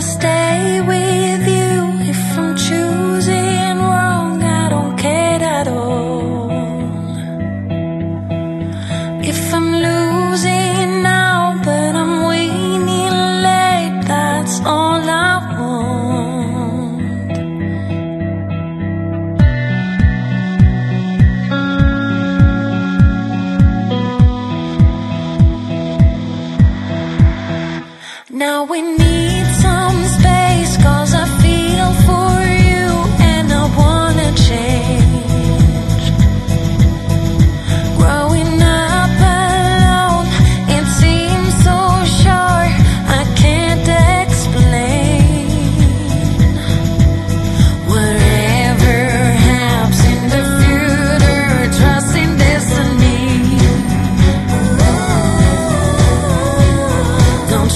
to stay with you if I'm choosing wrong. I don't care at all. If I'm losing.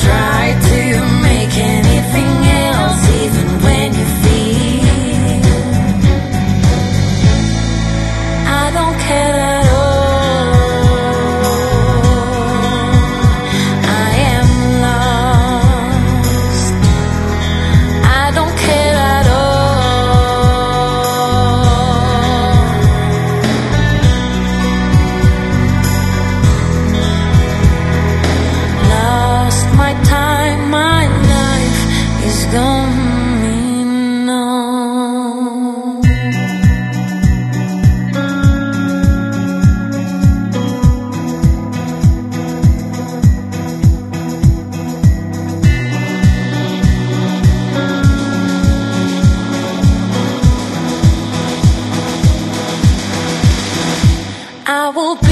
try. I will